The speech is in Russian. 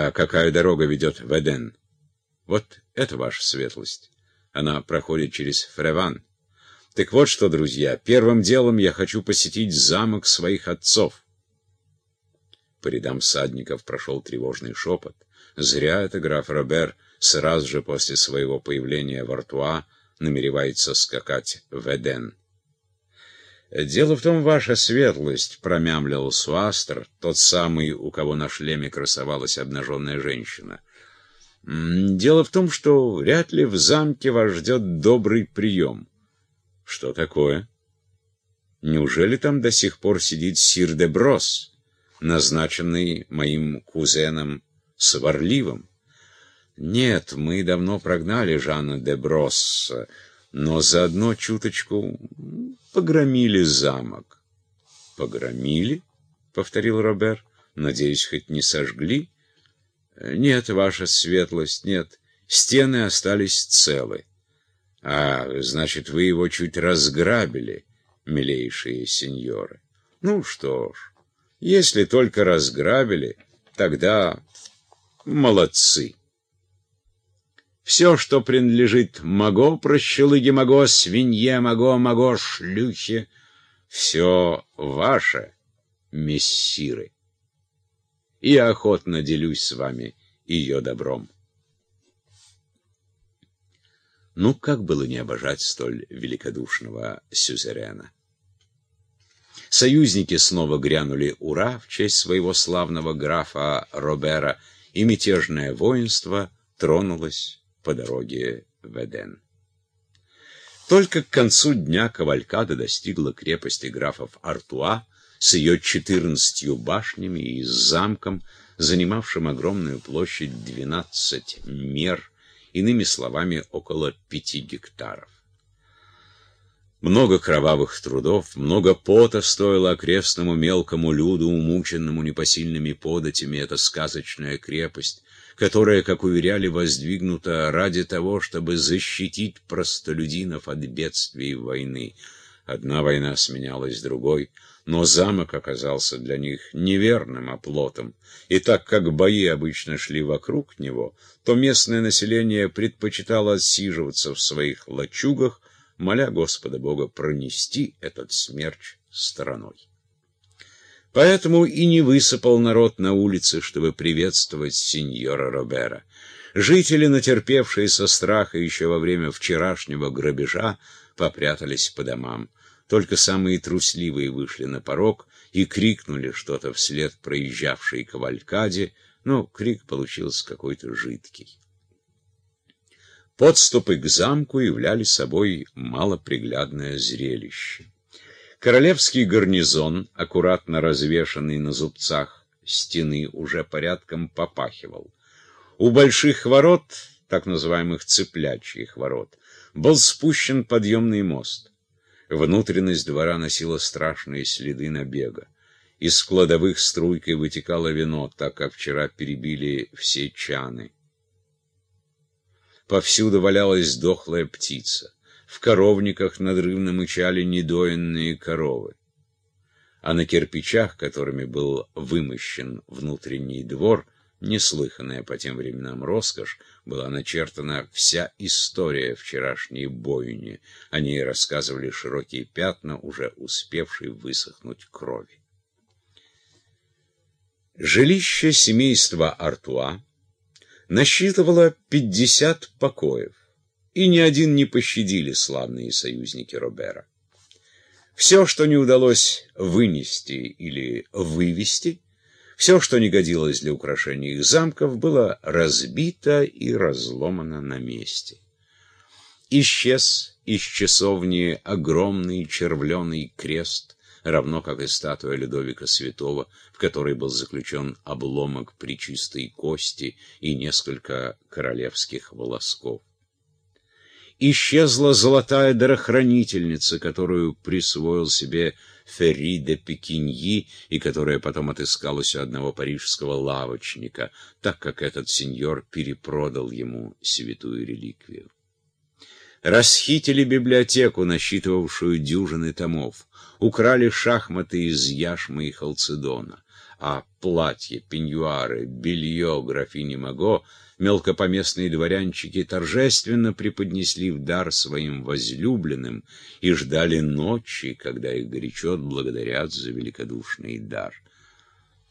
А какая дорога ведет в Эден? Вот это ваша светлость. Она проходит через Фреван. Так вот что, друзья, первым делом я хочу посетить замок своих отцов. По рядам всадников прошел тревожный шепот. Зря это граф Робер сразу же после своего появления в Артуа намеревается скакать в Эден. «Дело в том, ваша светлость», — промямлил Суастер, тот самый, у кого на шлеме красовалась обнаженная женщина. «Дело в том, что вряд ли в замке вас ждет добрый прием». «Что такое?» «Неужели там до сих пор сидит сир де Брос, назначенный моим кузеном Сварливым?» «Нет, мы давно прогнали Жанна де Бросса» но заодно чуточку погромили замок. — Погромили? — повторил Робер. — Надеюсь, хоть не сожгли? — Нет, ваша светлость, нет. Стены остались целы. — А, значит, вы его чуть разграбили, милейшие сеньоры. Ну что ж, если только разграбили, тогда молодцы. Все, что принадлежит Маго, прощелыге Маго, свинье Маго, Маго, шлюхе, все ваше, мессиры. И охотно делюсь с вами ее добром. Ну, как было не обожать столь великодушного сюзерена? Союзники снова грянули «Ура!» в честь своего славного графа Робера, и мятежное воинство тронулось по дороге в Эден. Только к концу дня кавалькада достигла крепости графов Артуа с ее четырнадцатью башнями и замком, занимавшим огромную площадь двенадцать мер, иными словами, около пяти гектаров. Много кровавых трудов, много пота стоило окрестному мелкому люду, умученному непосильными податями, эта сказочная крепость, которая, как уверяли, воздвигнута ради того, чтобы защитить простолюдинов от бедствий войны. Одна война сменялась другой, но замок оказался для них неверным оплотом, и так как бои обычно шли вокруг него, то местное население предпочитало отсиживаться в своих лачугах, моля Господа Бога пронести этот смерч стороной. Поэтому и не высыпал народ на улицы, чтобы приветствовать сеньора Робера. Жители, натерпевшие со страха еще во время вчерашнего грабежа, попрятались по домам. Только самые трусливые вышли на порог и крикнули что-то вслед проезжавшей кавалькаде, но крик получился какой-то жидкий. Подступы к замку являли собой малоприглядное зрелище. Королевский гарнизон, аккуратно развешанный на зубцах стены, уже порядком попахивал. У больших ворот, так называемых цыплячьих ворот, был спущен подъемный мост. Внутренность двора носила страшные следы набега. Из кладовых струйкой вытекало вино, так как вчера перебили все чаны. Повсюду валялась дохлая птица в коровниках надрывно мычали недоенные коровы. А на кирпичах, которыми был вымощен внутренний двор, неслыханная по тем временам роскошь, была начертана вся история вчерашней бойни. О ней рассказывали широкие пятна, уже успевшие высохнуть крови. Жилище семейства Артуа насчитывало пятьдесят покоев и ни один не пощадили славные союзники Робера. Все, что не удалось вынести или вывести, все, что не годилось для украшения их замков, было разбито и разломано на месте. Исчез из часовни огромный червленый крест, равно как и статуя Людовика Святого, в которой был заключен обломок причистой кости и несколько королевских волосков исчезла золотая дарохранительница, которую присвоил себе Ферри де Пекиньи и которая потом отыскалась у одного парижского лавочника, так как этот сеньор перепродал ему святую реликвию. Расхитили библиотеку, насчитывавшую дюжины томов, украли шахматы из яшмы и халцедона, а платье, пеньюары, белье графини Маго мелкопоместные дворянчики торжественно преподнесли в дар своим возлюбленным и ждали ночи, когда их горячо благодарят за великодушный дар.